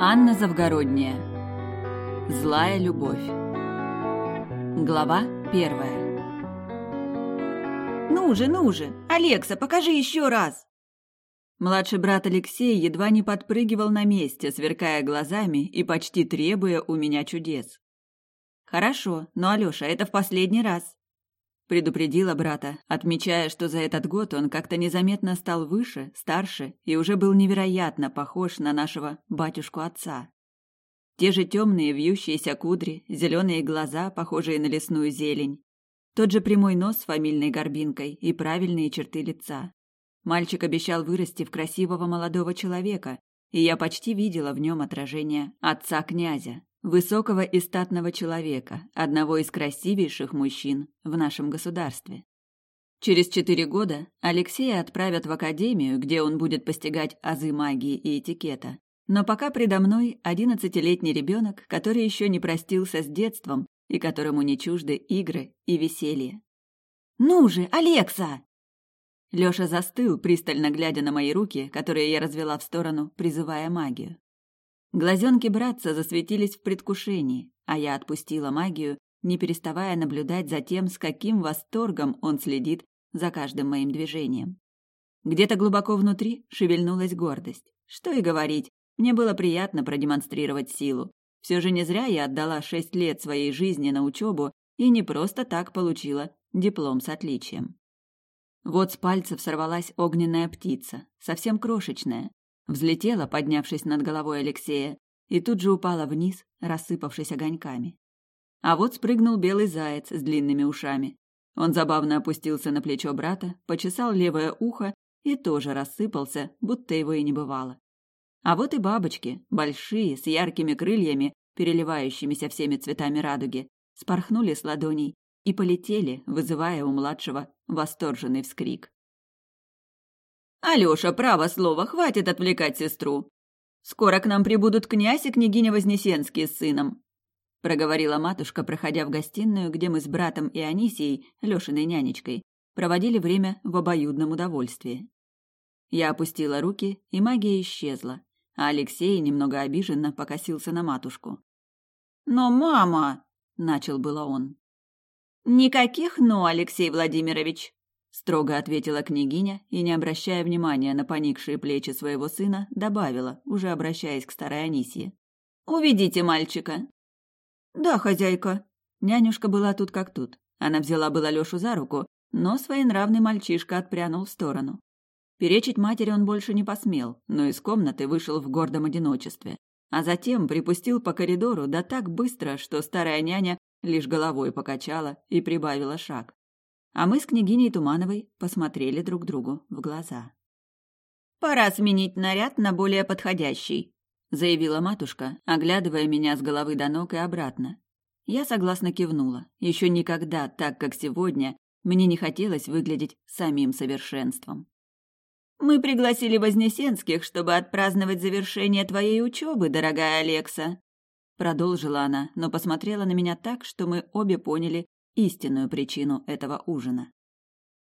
Анна Завгородняя. Злая любовь. Глава первая. «Ну же, ну же! Алекса, покажи еще раз!» Младший брат Алексей едва не подпрыгивал на месте, сверкая глазами и почти требуя у меня чудес. «Хорошо, но, Алёша, это в последний раз», — предупредила брата, отмечая, что за этот год он как-то незаметно стал выше, старше и уже был невероятно похож на нашего батюшку-отца. Те же темные вьющиеся кудри, зеленые глаза, похожие на лесную зелень, тот же прямой нос с фамильной горбинкой и правильные черты лица. Мальчик обещал вырасти в красивого молодого человека, и я почти видела в нем отражение отца князя, высокого и статного человека, одного из красивейших мужчин в нашем государстве. Через четыре года Алексея отправят в академию, где он будет постигать азы магии и этикета. Но пока предо мной одиннадцатилетний ребенок, который еще не простился с детством и которому не чужды игры и веселье. «Ну же, Алекса!» Лёша застыл, пристально глядя на мои руки, которые я развела в сторону, призывая магию. Глазенки братца засветились в предвкушении, а я отпустила магию, не переставая наблюдать за тем, с каким восторгом он следит за каждым моим движением. Где-то глубоко внутри шевельнулась гордость. Что и говорить, мне было приятно продемонстрировать силу. Все же не зря я отдала шесть лет своей жизни на учебу и не просто так получила диплом с отличием. Вот с пальцев сорвалась огненная птица, совсем крошечная. Взлетела, поднявшись над головой Алексея, и тут же упала вниз, рассыпавшись огоньками. А вот спрыгнул белый заяц с длинными ушами. Он забавно опустился на плечо брата, почесал левое ухо и тоже рассыпался, будто его и не бывало. А вот и бабочки, большие, с яркими крыльями, переливающимися всеми цветами радуги, спорхнули с ладоней и полетели, вызывая у младшего восторженный вскрик. «Алёша, право слово, хватит отвлекать сестру. Скоро к нам прибудут князь и княгиня Вознесенские с сыном», проговорила матушка, проходя в гостиную, где мы с братом и Анисией, Лёшиной нянечкой, проводили время в обоюдном удовольствии. Я опустила руки, и магия исчезла, а Алексей немного обиженно покосился на матушку. «Но мама!» – начал было он. «Никаких «но», Алексей Владимирович», – строго ответила княгиня и, не обращая внимания на поникшие плечи своего сына, добавила, уже обращаясь к старой Анисии. «Уведите мальчика». «Да, хозяйка». Нянюшка была тут как тут. Она взяла было Лёшу за руку, но своенравный мальчишка отпрянул в сторону. Перечить матери он больше не посмел, но из комнаты вышел в гордом одиночестве. А затем припустил по коридору да так быстро, что старая няня лишь головой покачала и прибавила шаг. А мы с княгиней Тумановой посмотрели друг другу в глаза. «Пора сменить наряд на более подходящий», — заявила матушка, оглядывая меня с головы до ног и обратно. Я согласно кивнула. Еще никогда, так как сегодня, мне не хотелось выглядеть самим совершенством. «Мы пригласили Вознесенских, чтобы отпраздновать завершение твоей учебы, дорогая Алекса», Продолжила она, но посмотрела на меня так, что мы обе поняли истинную причину этого ужина.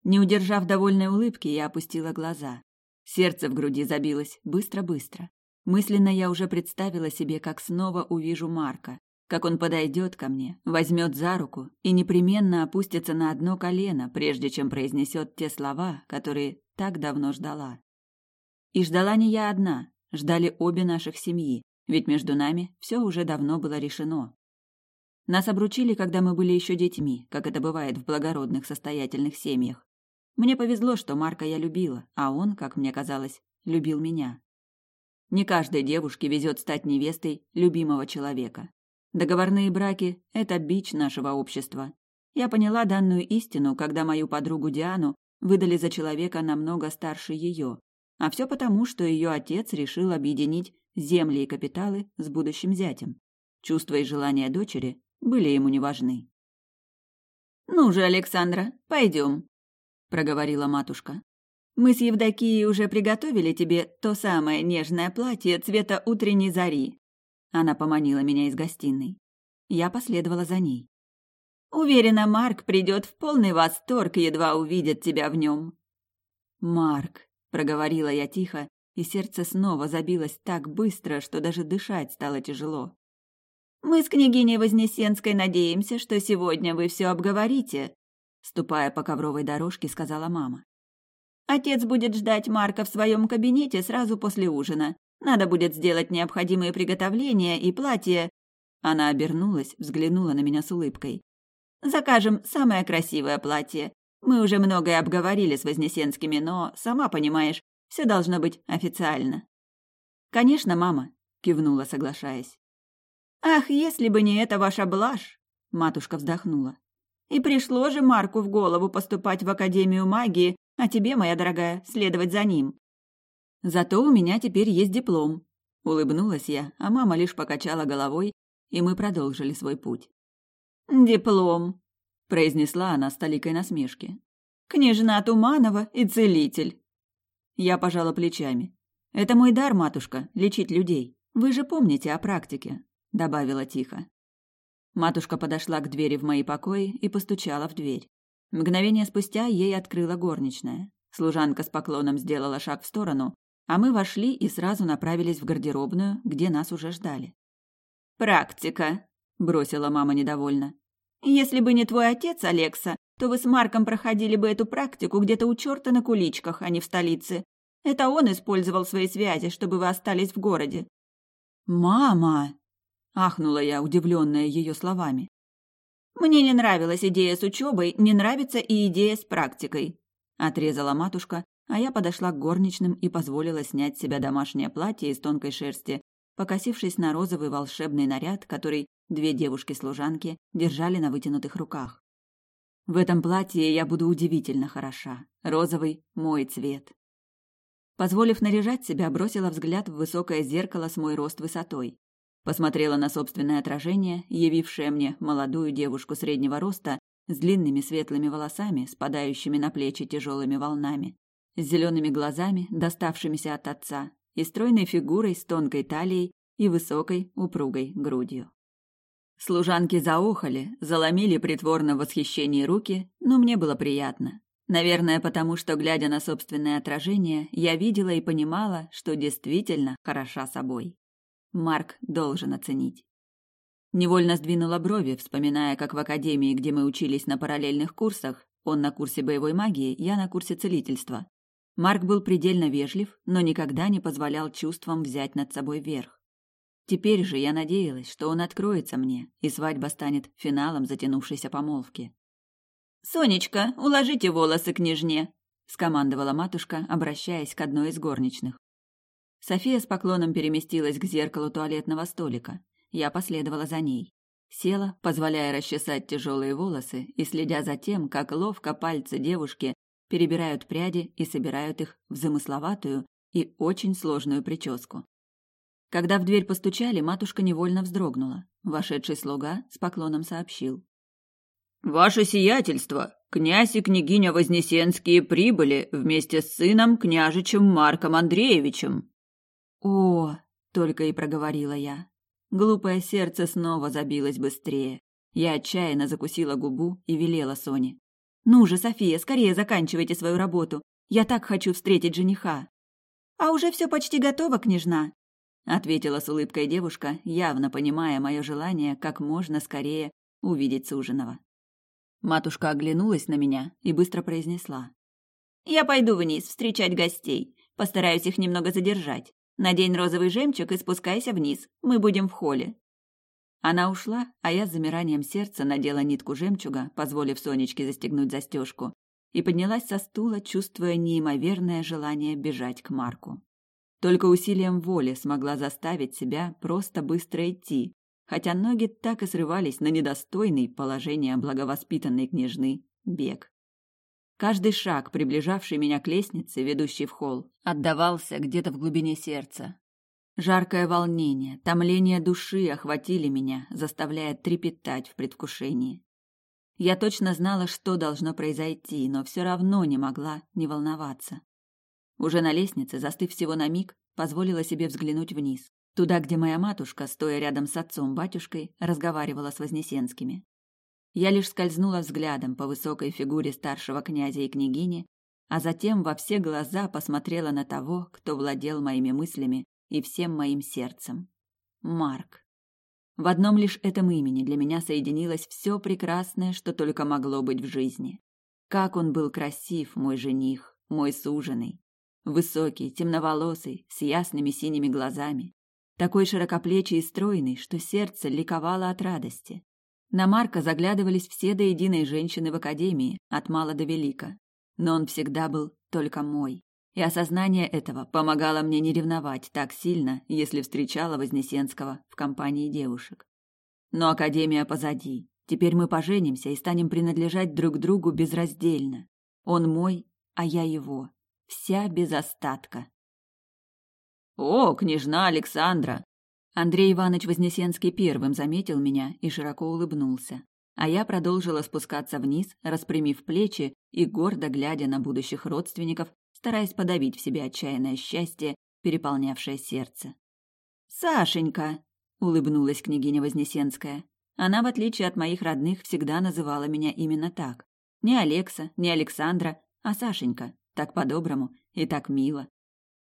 Не удержав довольной улыбки, я опустила глаза. Сердце в груди забилось быстро-быстро. Мысленно я уже представила себе, как снова увижу Марка, как он подойдет ко мне, возьмет за руку и непременно опустится на одно колено, прежде чем произнесет те слова, которые так давно ждала. И ждала не я одна, ждали обе наших семьи, ведь между нами все уже давно было решено. Нас обручили, когда мы были еще детьми, как это бывает в благородных состоятельных семьях. Мне повезло, что Марка я любила, а он, как мне казалось, любил меня. Не каждой девушке везет стать невестой любимого человека. Договорные браки – это бич нашего общества. Я поняла данную истину, когда мою подругу Диану выдали за человека намного старше ее. А все потому, что ее отец решил объединить земли и капиталы с будущим зятем. Чувства и желания дочери были ему не важны. «Ну же, Александра, пойдем», — проговорила матушка. «Мы с Евдокией уже приготовили тебе то самое нежное платье цвета утренней зари». Она поманила меня из гостиной. Я последовала за ней. «Уверена, Марк придет в полный восторг, едва увидит тебя в нем». «Марк», — проговорила я тихо, и сердце снова забилось так быстро, что даже дышать стало тяжело. «Мы с княгиней Вознесенской надеемся, что сегодня вы все обговорите», ступая по ковровой дорожке, сказала мама. «Отец будет ждать Марка в своем кабинете сразу после ужина. Надо будет сделать необходимые приготовления и платье...» Она обернулась, взглянула на меня с улыбкой. «Закажем самое красивое платье. Мы уже многое обговорили с Вознесенскими, но, сама понимаешь, все должно быть официально. Конечно, мама, кивнула, соглашаясь. Ах, если бы не эта ваша блажь, матушка вздохнула. И пришло же Марку в голову поступать в Академию магии, а тебе, моя дорогая, следовать за ним. Зато у меня теперь есть диплом, улыбнулась я, а мама лишь покачала головой, и мы продолжили свой путь. Диплом, произнесла она с толикой насмешки. Княжна Туманова и целитель. Я пожала плечами. Это мой дар, матушка, лечить людей. Вы же помните о практике, добавила тихо. Матушка подошла к двери в мои покои и постучала в дверь. Мгновение спустя ей открыла горничная. Служанка с поклоном сделала шаг в сторону, а мы вошли и сразу направились в гардеробную, где нас уже ждали. «Практика», — бросила мама недовольно. Если бы не твой отец, Алекса, то вы с Марком проходили бы эту практику где-то у черта на куличках, а не в столице. Это он использовал свои связи, чтобы вы остались в городе. Мама! Ахнула я, удивленная ее словами. Мне не нравилась идея с учебой, не нравится и идея с практикой, отрезала матушка, а я подошла к горничным и позволила снять с себя домашнее платье из тонкой шерсти, покосившись на розовый волшебный наряд, который Две девушки-служанки держали на вытянутых руках. В этом платье я буду удивительно хороша. Розовый – мой цвет. Позволив наряжать себя, бросила взгляд в высокое зеркало с мой рост высотой. Посмотрела на собственное отражение, явившее мне молодую девушку среднего роста с длинными светлыми волосами, спадающими на плечи тяжелыми волнами, с зелеными глазами, доставшимися от отца, и стройной фигурой с тонкой талией и высокой упругой грудью. Служанки заохали, заломили притворно в восхищении руки, но мне было приятно. Наверное, потому что, глядя на собственное отражение, я видела и понимала, что действительно хороша собой. Марк должен оценить. Невольно сдвинула брови, вспоминая, как в академии, где мы учились на параллельных курсах, он на курсе боевой магии, я на курсе целительства. Марк был предельно вежлив, но никогда не позволял чувствам взять над собой верх. Теперь же я надеялась, что он откроется мне, и свадьба станет финалом затянувшейся помолвки. «Сонечка, уложите волосы княжне!» — скомандовала матушка, обращаясь к одной из горничных. София с поклоном переместилась к зеркалу туалетного столика. Я последовала за ней. Села, позволяя расчесать тяжелые волосы и следя за тем, как ловко пальцы девушки перебирают пряди и собирают их в замысловатую и очень сложную прическу. Когда в дверь постучали, матушка невольно вздрогнула. Вошедший слуга с поклоном сообщил. «Ваше сиятельство! Князь и княгиня Вознесенские прибыли вместе с сыном княжичем Марком Андреевичем!» «О!» — только и проговорила я. Глупое сердце снова забилось быстрее. Я отчаянно закусила губу и велела Соне. «Ну же, София, скорее заканчивайте свою работу. Я так хочу встретить жениха». «А уже все почти готово, княжна», ответила с улыбкой девушка, явно понимая мое желание как можно скорее увидеть суженого. Матушка оглянулась на меня и быстро произнесла: "Я пойду вниз встречать гостей. Постараюсь их немного задержать. Надень розовый жемчуг и спускайся вниз. Мы будем в холле". Она ушла, а я с замиранием сердца надела нитку жемчуга, позволив Сонечке застегнуть застежку, и поднялась со стула, чувствуя неимоверное желание бежать к Марку. Только усилием воли смогла заставить себя просто быстро идти, хотя ноги так и срывались на недостойный положения благовоспитанной княжны бег. Каждый шаг, приближавший меня к лестнице, ведущей в холл, отдавался где-то в глубине сердца. Жаркое волнение, томление души охватили меня, заставляя трепетать в предвкушении. Я точно знала, что должно произойти, но все равно не могла не волноваться. Уже на лестнице, застыв всего на миг, позволила себе взглянуть вниз, туда, где моя матушка, стоя рядом с отцом-батюшкой, разговаривала с Вознесенскими. Я лишь скользнула взглядом по высокой фигуре старшего князя и княгини, а затем во все глаза посмотрела на того, кто владел моими мыслями и всем моим сердцем. Марк. В одном лишь этом имени для меня соединилось все прекрасное, что только могло быть в жизни. Как он был красив, мой жених, мой суженый. Высокий, темноволосый, с ясными синими глазами. Такой широкоплечий и стройный, что сердце ликовало от радости. На Марка заглядывались все до единой женщины в академии, от мала до велика. Но он всегда был только мой. И осознание этого помогало мне не ревновать так сильно, если встречала Вознесенского в компании девушек. Но академия позади. Теперь мы поженимся и станем принадлежать друг другу безраздельно. Он мой, а я его. Вся без остатка. «О, княжна Александра!» Андрей Иванович Вознесенский первым заметил меня и широко улыбнулся. А я продолжила спускаться вниз, распрямив плечи и гордо глядя на будущих родственников, стараясь подавить в себе отчаянное счастье, переполнявшее сердце. «Сашенька!» — улыбнулась княгиня Вознесенская. Она, в отличие от моих родных, всегда называла меня именно так. Не Алекса, не Александра, а Сашенька. Так по-доброму и так мило.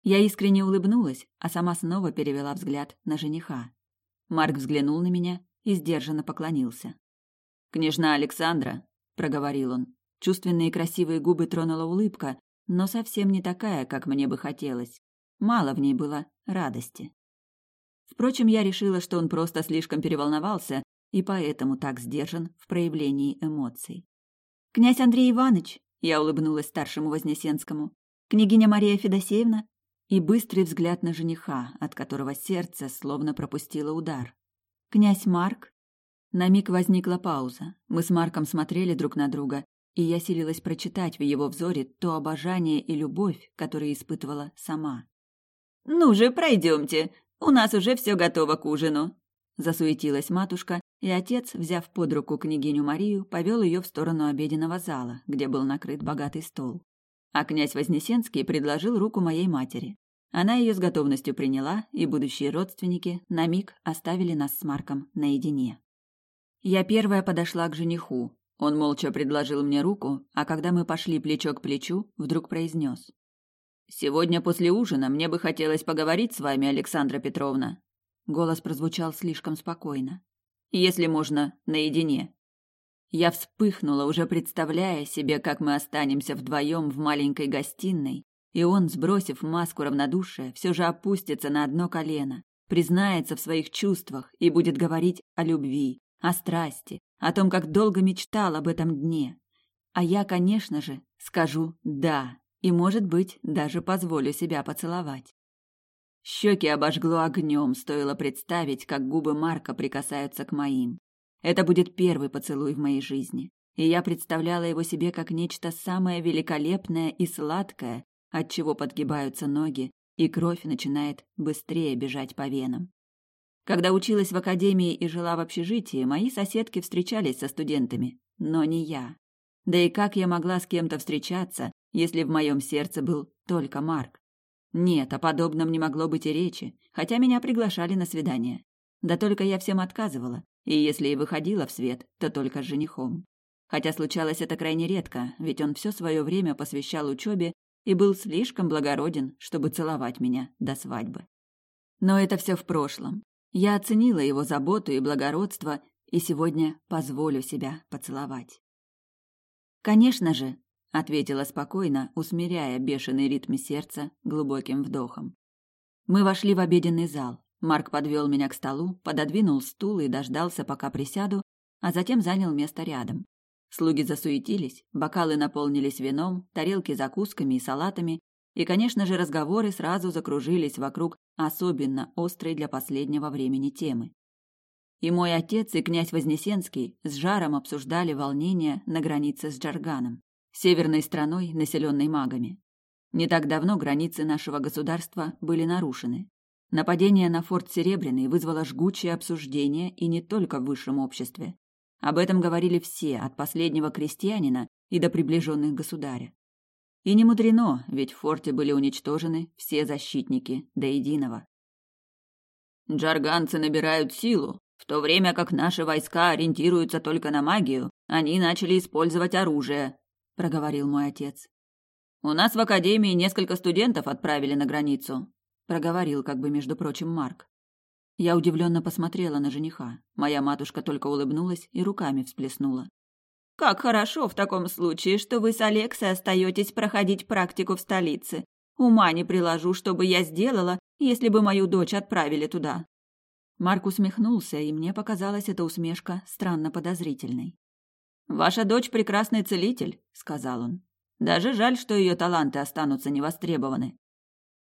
Я искренне улыбнулась, а сама снова перевела взгляд на жениха. Марк взглянул на меня и сдержанно поклонился. «Княжна Александра», — проговорил он. Чувственные красивые губы тронула улыбка, но совсем не такая, как мне бы хотелось. Мало в ней было радости. Впрочем, я решила, что он просто слишком переволновался и поэтому так сдержан в проявлении эмоций. «Князь Андрей Иванович!» — я улыбнулась старшему Вознесенскому. «Княгиня Мария Федосеевна!» И быстрый взгляд на жениха, от которого сердце словно пропустило удар. «Князь Марк?» На миг возникла пауза. Мы с Марком смотрели друг на друга, и я силилась прочитать в его взоре то обожание и любовь, которые испытывала сама. «Ну же, пройдемте, у нас уже все готово к ужину», Засуетилась матушка, и отец, взяв под руку княгиню Марию, повел ее в сторону обеденного зала, где был накрыт богатый стол. А князь Вознесенский предложил руку моей матери. Она ее с готовностью приняла, и будущие родственники на миг оставили нас с Марком наедине. Я первая подошла к жениху. Он молча предложил мне руку, а когда мы пошли плечо к плечу, вдруг произнес. «Сегодня после ужина мне бы хотелось поговорить с вами, Александра Петровна. Голос прозвучал слишком спокойно. Если можно, наедине. Я вспыхнула, уже представляя себе, как мы останемся вдвоем в маленькой гостиной, и он, сбросив маску равнодушия, все же опустится на одно колено, признается в своих чувствах и будет говорить о любви, о страсти, о том, как долго мечтал об этом дне. А я, конечно же, скажу «да», и, может быть, даже позволю себя поцеловать. Щеки обожгло огнем, стоило представить, как губы Марка прикасаются к моим. Это будет первый поцелуй в моей жизни, и я представляла его себе как нечто самое великолепное и сладкое, от чего подгибаются ноги, и кровь начинает быстрее бежать по венам. Когда училась в академии и жила в общежитии, мои соседки встречались со студентами, но не я. Да и как я могла с кем-то встречаться, если в моем сердце был только Марк? Нет, о подобном не могло быть и речи, хотя меня приглашали на свидание. Да только я всем отказывала, и если и выходила в свет, то только с женихом. Хотя случалось это крайне редко, ведь он все свое время посвящал учебе и был слишком благороден, чтобы целовать меня до свадьбы. Но это все в прошлом. Я оценила его заботу и благородство, и сегодня позволю себя поцеловать. Конечно же, ответила спокойно, усмиряя бешеный ритм сердца глубоким вдохом. Мы вошли в обеденный зал. Марк подвел меня к столу, пододвинул стул и дождался, пока присяду, а затем занял место рядом. Слуги засуетились, бокалы наполнились вином, тарелки закусками и салатами, и, конечно же, разговоры сразу закружились вокруг особенно острой для последнего времени темы. И мой отец, и князь Вознесенский с жаром обсуждали волнения на границе с Джарганом северной страной, населенной магами. Не так давно границы нашего государства были нарушены. Нападение на форт Серебряный вызвало жгучее обсуждение и не только в высшем обществе. Об этом говорили все, от последнего крестьянина и до приближенных государя. И не мудрено, ведь в форте были уничтожены все защитники до единого. Джарганцы набирают силу, в то время как наши войска ориентируются только на магию, они начали использовать оружие, проговорил мой отец. У нас в академии несколько студентов отправили на границу, проговорил как бы между прочим Марк. Я удивленно посмотрела на жениха. Моя матушка только улыбнулась и руками всплеснула. Как хорошо в таком случае, что вы с Алексой остаетесь проходить практику в столице. Ума не приложу, чтобы я сделала, если бы мою дочь отправили туда. Марк усмехнулся, и мне показалась эта усмешка странно подозрительной. Ваша дочь прекрасный целитель, сказал он. Даже жаль, что ее таланты останутся невостребованы.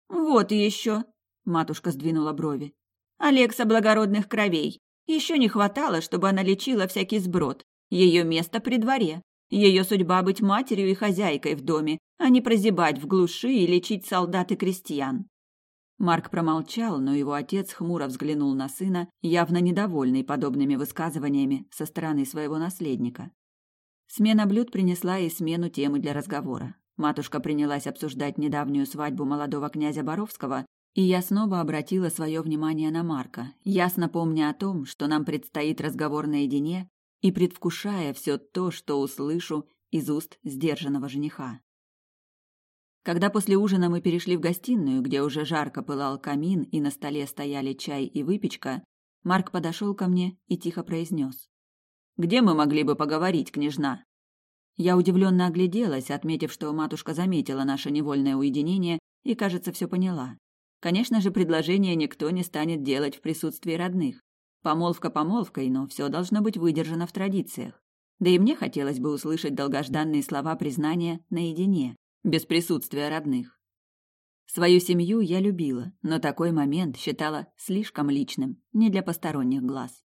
Вот еще, матушка сдвинула брови. Алекса благородных кровей. Еще не хватало, чтобы она лечила всякий сброд. Ее место при дворе. Ее судьба быть матерью и хозяйкой в доме, а не прозябать в глуши и лечить солдат и крестьян. Марк промолчал, но его отец хмуро взглянул на сына, явно недовольный подобными высказываниями со стороны своего наследника. Смена блюд принесла и смену темы для разговора. Матушка принялась обсуждать недавнюю свадьбу молодого князя Боровского, и я снова обратила свое внимание на Марка, ясно помня о том, что нам предстоит разговор наедине, и предвкушая все то, что услышу из уст сдержанного жениха. Когда после ужина мы перешли в гостиную, где уже жарко пылал камин и на столе стояли чай и выпечка, Марк подошел ко мне и тихо произнес. «Где мы могли бы поговорить, княжна?» Я удивленно огляделась, отметив, что матушка заметила наше невольное уединение и, кажется, все поняла. Конечно же, предложение никто не станет делать в присутствии родных. Помолвка помолвкой, но все должно быть выдержано в традициях. Да и мне хотелось бы услышать долгожданные слова признания наедине, без присутствия родных. Свою семью я любила, но такой момент считала слишком личным, не для посторонних глаз.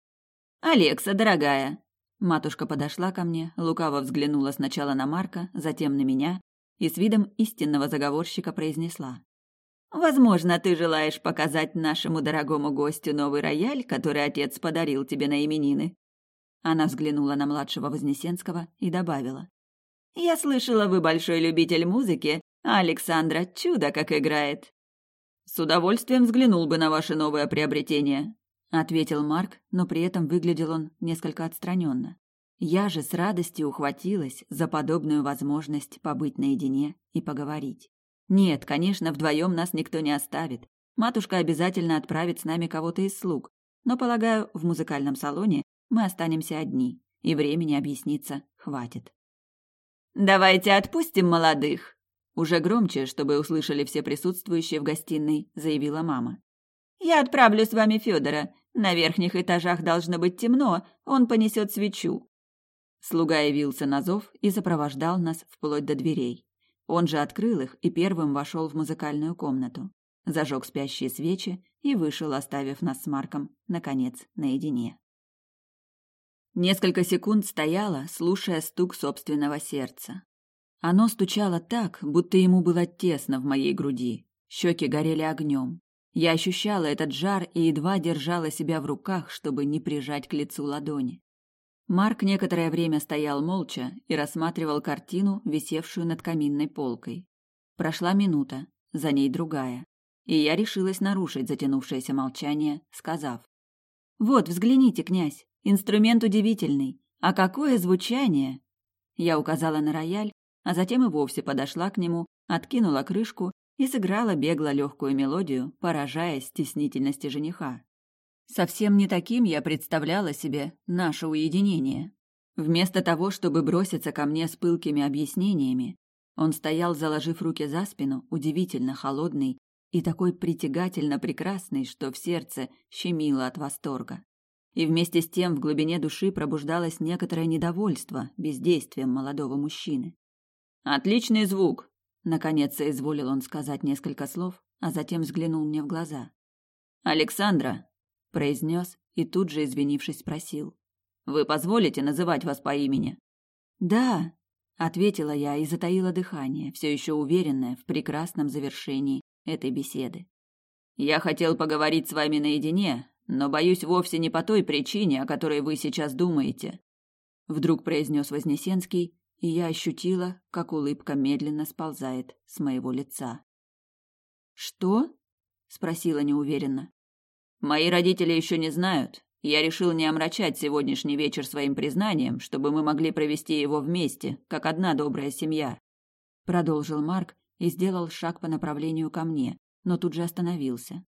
«Алекса, дорогая!» Матушка подошла ко мне, лукаво взглянула сначала на Марка, затем на меня и с видом истинного заговорщика произнесла. «Возможно, ты желаешь показать нашему дорогому гостю новый рояль, который отец подарил тебе на именины?» Она взглянула на младшего Вознесенского и добавила. Я слышала, вы большой любитель музыки, а Александра чудо как играет. С удовольствием взглянул бы на ваше новое приобретение, ответил Марк, но при этом выглядел он несколько отстраненно. Я же с радостью ухватилась за подобную возможность побыть наедине и поговорить. Нет, конечно, вдвоем нас никто не оставит. Матушка обязательно отправит с нами кого-то из слуг, но, полагаю, в музыкальном салоне мы останемся одни, и времени объясниться хватит. Давайте отпустим молодых. Уже громче, чтобы услышали все присутствующие в гостиной, заявила мама. Я отправлю с вами Федора. На верхних этажах должно быть темно, он понесет свечу. Слуга явился на зов и сопровождал нас вплоть до дверей. Он же открыл их и первым вошел в музыкальную комнату, зажег спящие свечи и вышел, оставив нас с Марком, наконец, наедине. Несколько секунд стояла, слушая стук собственного сердца. Оно стучало так, будто ему было тесно в моей груди. Щеки горели огнем. Я ощущала этот жар и едва держала себя в руках, чтобы не прижать к лицу ладони. Марк некоторое время стоял молча и рассматривал картину, висевшую над каминной полкой. Прошла минута, за ней другая, и я решилась нарушить затянувшееся молчание, сказав: "Вот, взгляните, князь, Инструмент удивительный. А какое звучание! Я указала на рояль, а затем и вовсе подошла к нему, откинула крышку и сыграла бегло легкую мелодию, поражая стеснительности жениха. Совсем не таким я представляла себе наше уединение. Вместо того, чтобы броситься ко мне с пылкими объяснениями, он стоял, заложив руки за спину, удивительно холодный и такой притягательно прекрасный, что в сердце щемило от восторга и вместе с тем в глубине души пробуждалось некоторое недовольство бездействием молодого мужчины. «Отличный звук!» Наконец соизволил он сказать несколько слов, а затем взглянул мне в глаза. «Александра!» – произнес и тут же, извинившись, спросил. «Вы позволите называть вас по имени?» «Да», – ответила я и затаила дыхание, все еще уверенная в прекрасном завершении этой беседы. «Я хотел поговорить с вами наедине, но боюсь вовсе не по той причине, о которой вы сейчас думаете, вдруг произнес Вознесенский, и я ощутила, как улыбка медленно сползает с моего лица. Что? спросила неуверенно. Мои родители еще не знают. Я решил не омрачать сегодняшний вечер своим признанием, чтобы мы могли провести его вместе, как одна добрая семья. продолжил Марк и сделал шаг по направлению ко мне, но тут же остановился.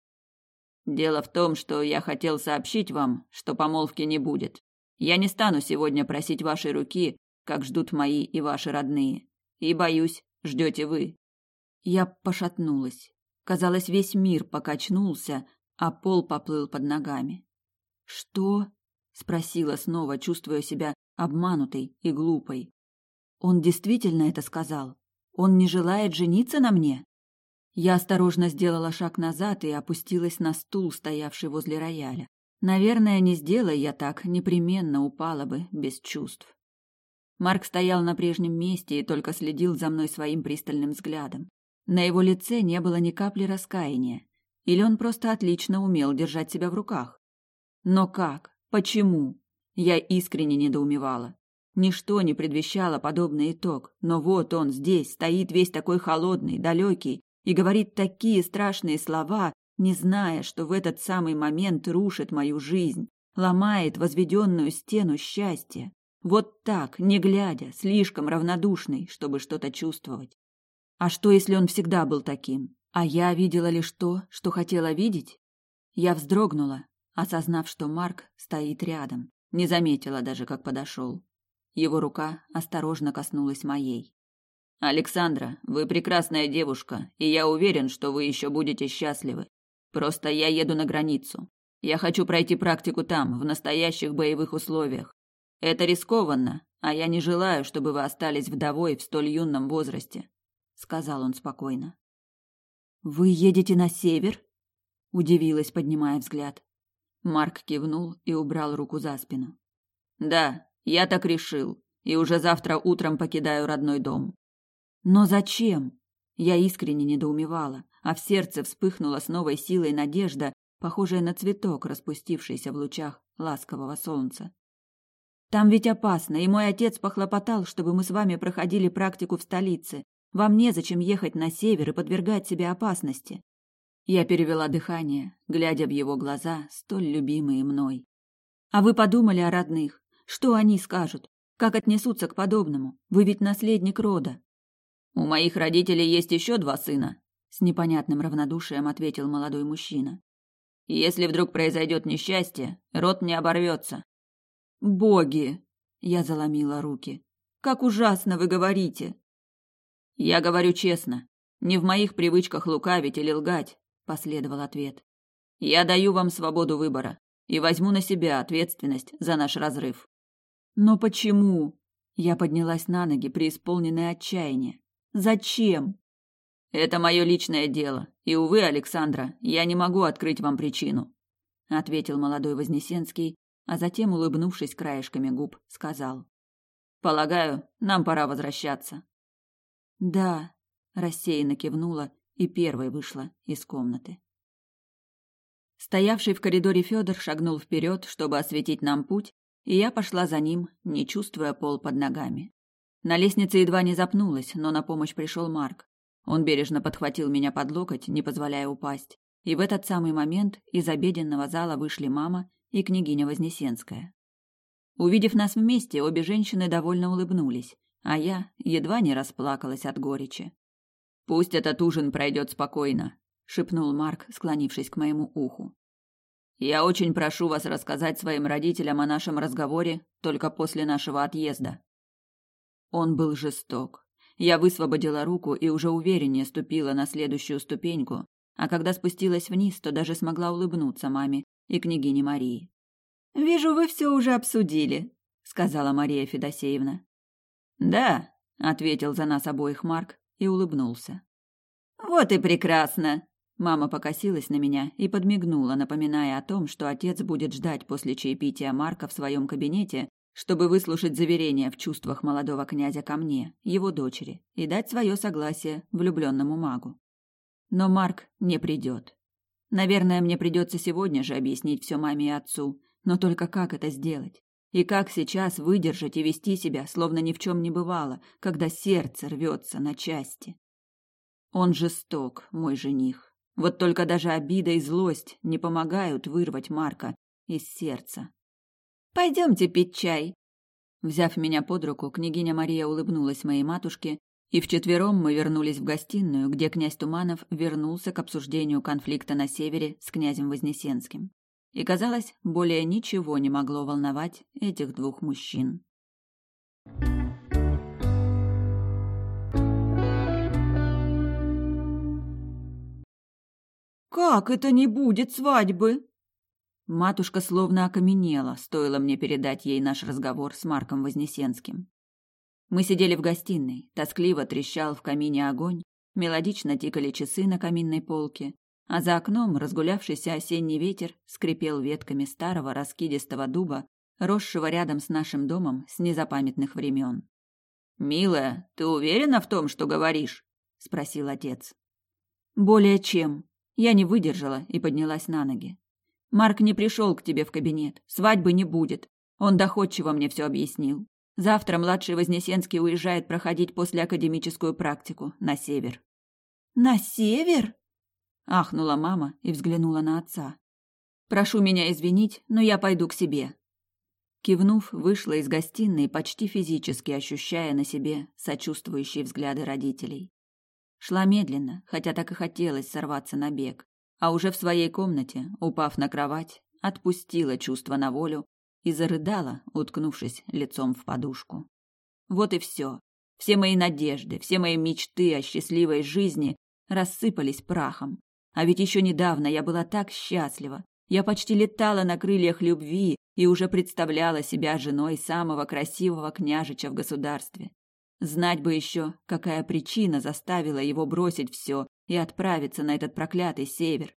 Дело в том, что я хотел сообщить вам, что помолвки не будет. Я не стану сегодня просить вашей руки, как ждут мои и ваши родные. И боюсь, ждете вы. Я пошатнулась. Казалось, весь мир покачнулся, а пол поплыл под ногами. Что? спросила снова, чувствуя себя обманутой и глупой. Он действительно это сказал? Он не желает жениться на мне? Я осторожно сделала шаг назад и опустилась на стул, стоявший возле рояля. Наверное, не сделая я так, непременно упала бы без чувств. Марк стоял на прежнем месте и только следил за мной своим пристальным взглядом. На его лице не было ни капли раскаяния. Или он просто отлично умел держать себя в руках. Но как? Почему? Я искренне недоумевала. Ничто не предвещало подобный итог, но вот он здесь, стоит весь такой холодный, далекий, и говорит такие страшные слова, не зная, что в этот самый момент рушит мою жизнь, ломает возведенную стену счастья. Вот так, не глядя, слишком равнодушный, чтобы что-то чувствовать. А что, если он всегда был таким? А я видела лишь то, что хотела видеть? Я вздрогнула, осознав, что Марк стоит рядом. Не заметила даже, как подошел. Его рука осторожно коснулась моей. Александра, вы прекрасная девушка, и я уверен, что вы еще будете счастливы. Просто я еду на границу. Я хочу пройти практику там, в настоящих боевых условиях. Это рискованно, а я не желаю, чтобы вы остались вдовой в столь юном возрасте, сказал он спокойно. Вы едете на север? удивилась, поднимая взгляд. Марк кивнул и убрал руку за спину. Да, я так решил, и уже завтра утром покидаю родной дом. Но зачем? Я искренне недоумевала, а в сердце вспыхнула с новой силой надежда, похожая на цветок, распустившийся в лучах ласкового солнца. Там ведь опасно, и мой отец похлопотал, чтобы мы с вами проходили практику в столице. Вам незачем ехать на север и подвергать себя опасности. Я перевела дыхание, глядя в его глаза, столь любимые мной. А вы подумали о родных? Что они скажут? Как отнесутся к подобному? Вы ведь наследник рода. У моих родителей есть еще два сына, с непонятным равнодушием ответил молодой мужчина. Если вдруг произойдет несчастье, род не оборвется. Боги! Я заломила руки. Как ужасно вы говорите! Я говорю честно. Не в моих привычках лукавить или лгать, последовал ответ. Я даю вам свободу выбора и возьму на себя ответственность за наш разрыв. Но почему? Я поднялась на ноги, преисполненная отчаяния. Зачем? Это мое личное дело, и увы, Александра, я не могу открыть вам причину, ответил молодой Вознесенский, а затем, улыбнувшись краешками губ, сказал: Полагаю, нам пора возвращаться. Да, рассеянно кивнула и первой вышла из комнаты. Стоявший в коридоре Федор шагнул вперед, чтобы осветить нам путь, и я пошла за ним, не чувствуя пол под ногами. На лестнице едва не запнулась, но на помощь пришел Марк. Он бережно подхватил меня под локоть, не позволяя упасть. И в этот самый момент из обеденного зала вышли мама и княгиня Вознесенская. Увидев нас вместе, обе женщины довольно улыбнулись, а я едва не расплакалась от горечи. «Пусть этот ужин пройдет спокойно», — шепнул Марк, склонившись к моему уху. «Я очень прошу вас рассказать своим родителям о нашем разговоре только после нашего отъезда». Он был жесток. Я высвободила руку и уже увереннее ступила на следующую ступеньку, а когда спустилась вниз, то даже смогла улыбнуться маме и княгине Марии. «Вижу, вы все уже обсудили», — сказала Мария Федосеевна. «Да», — ответил за нас обоих Марк и улыбнулся. «Вот и прекрасно!» Мама покосилась на меня и подмигнула, напоминая о том, что отец будет ждать после чаепития Марка в своем кабинете чтобы выслушать заверения в чувствах молодого князя ко мне, его дочери, и дать свое согласие влюбленному магу. Но Марк не придет. Наверное, мне придется сегодня же объяснить все маме и отцу, но только как это сделать? И как сейчас выдержать и вести себя, словно ни в чем не бывало, когда сердце рвется на части? Он жесток, мой жених. Вот только даже обида и злость не помогают вырвать Марка из сердца. Пойдемте пить чай. Взяв меня под руку, княгиня Мария улыбнулась моей матушке И вчетвером мы вернулись в гостиную, где князь Туманов вернулся к обсуждению конфликта на севере с князем Вознесенским. И, казалось, более ничего не могло волновать этих двух мужчин. «Как это не будет свадьбы?» Матушка словно окаменела, стоило мне передать ей наш разговор с Марком Вознесенским. Мы сидели в гостиной, тоскливо трещал в камине огонь, мелодично тикали часы на каминной полке, а за окном разгулявшийся осенний ветер скрипел ветками старого раскидистого дуба, росшего рядом с нашим домом с незапамятных времен. «Милая, ты уверена в том, что говоришь?» — спросил отец. «Более чем». Я не выдержала и поднялась на ноги. Марк не пришел к тебе в кабинет. Свадьбы не будет. Он доходчиво мне все объяснил. Завтра младший Вознесенский уезжает проходить после академическую практику на север. На север? ахнула мама и взглянула на отца. Прошу меня извинить, но я пойду к себе. Кивнув, вышла из гостиной, почти физически ощущая на себе сочувствующие взгляды родителей. Шла медленно, хотя так и хотелось сорваться на бег, а уже в своей комнате, упав на кровать, отпустила чувство на волю и зарыдала, уткнувшись лицом в подушку. Вот и все. Все мои надежды, все мои мечты о счастливой жизни рассыпались прахом. А ведь еще недавно я была так счастлива. Я почти летала на крыльях любви и уже представляла себя женой самого красивого княжича в государстве. Знать бы еще, какая причина заставила его бросить все и отправиться на этот проклятый север.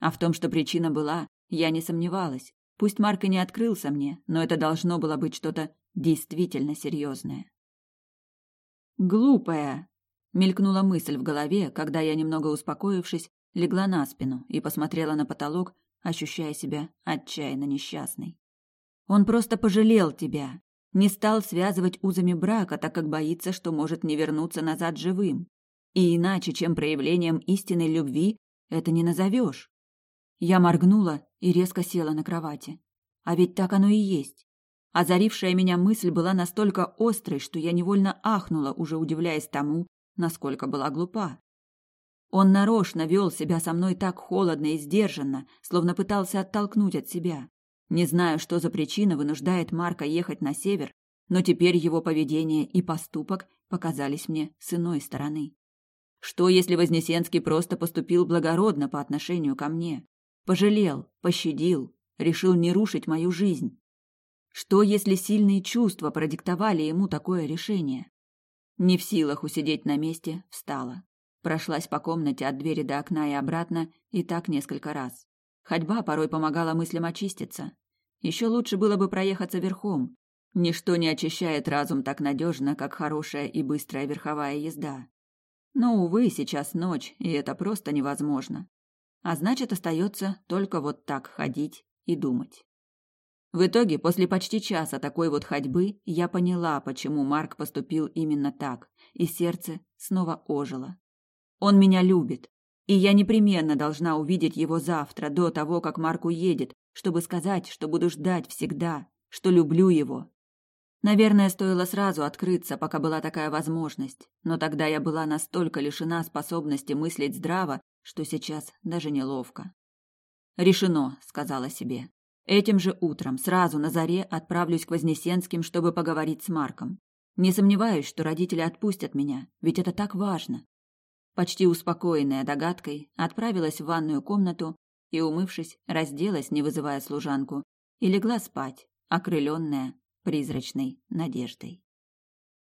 А в том, что причина была, я не сомневалась. Пусть Марк и не открылся мне, но это должно было быть что-то действительно серьезное. «Глупая!» — мелькнула мысль в голове, когда я, немного успокоившись, легла на спину и посмотрела на потолок, ощущая себя отчаянно несчастной. «Он просто пожалел тебя, не стал связывать узами брака, так как боится, что может не вернуться назад живым. И иначе, чем проявлением истинной любви, это не назовешь. Я моргнула и резко села на кровати. А ведь так оно и есть. Озарившая меня мысль была настолько острой, что я невольно ахнула, уже удивляясь тому, насколько была глупа. Он нарочно вел себя со мной так холодно и сдержанно, словно пытался оттолкнуть от себя. Не знаю, что за причина вынуждает Марка ехать на север, но теперь его поведение и поступок показались мне с иной стороны. Что, если Вознесенский просто поступил благородно по отношению ко мне? Пожалел, пощадил, решил не рушить мою жизнь? Что, если сильные чувства продиктовали ему такое решение? Не в силах усидеть на месте, встала. Прошлась по комнате от двери до окна и обратно, и так несколько раз. Ходьба порой помогала мыслям очиститься, еще лучше было бы проехаться верхом. Ничто не очищает разум так надежно, как хорошая и быстрая верховая езда. Но, увы, сейчас ночь, и это просто невозможно. А значит, остается только вот так ходить и думать. В итоге, после почти часа такой вот ходьбы, я поняла, почему Марк поступил именно так, и сердце снова ожило. Он меня любит, и я непременно должна увидеть его завтра, до того, как Марк уедет, чтобы сказать, что буду ждать всегда, что люблю его. Наверное, стоило сразу открыться, пока была такая возможность, но тогда я была настолько лишена способности мыслить здраво, что сейчас даже неловко. «Решено», — сказала себе. «Этим же утром, сразу на заре, отправлюсь к Вознесенским, чтобы поговорить с Марком. Не сомневаюсь, что родители отпустят меня, ведь это так важно». Почти успокоенная догадкой, отправилась в ванную комнату и, умывшись, разделась, не вызывая служанку, и легла спать, окрыленная призрачной надеждой.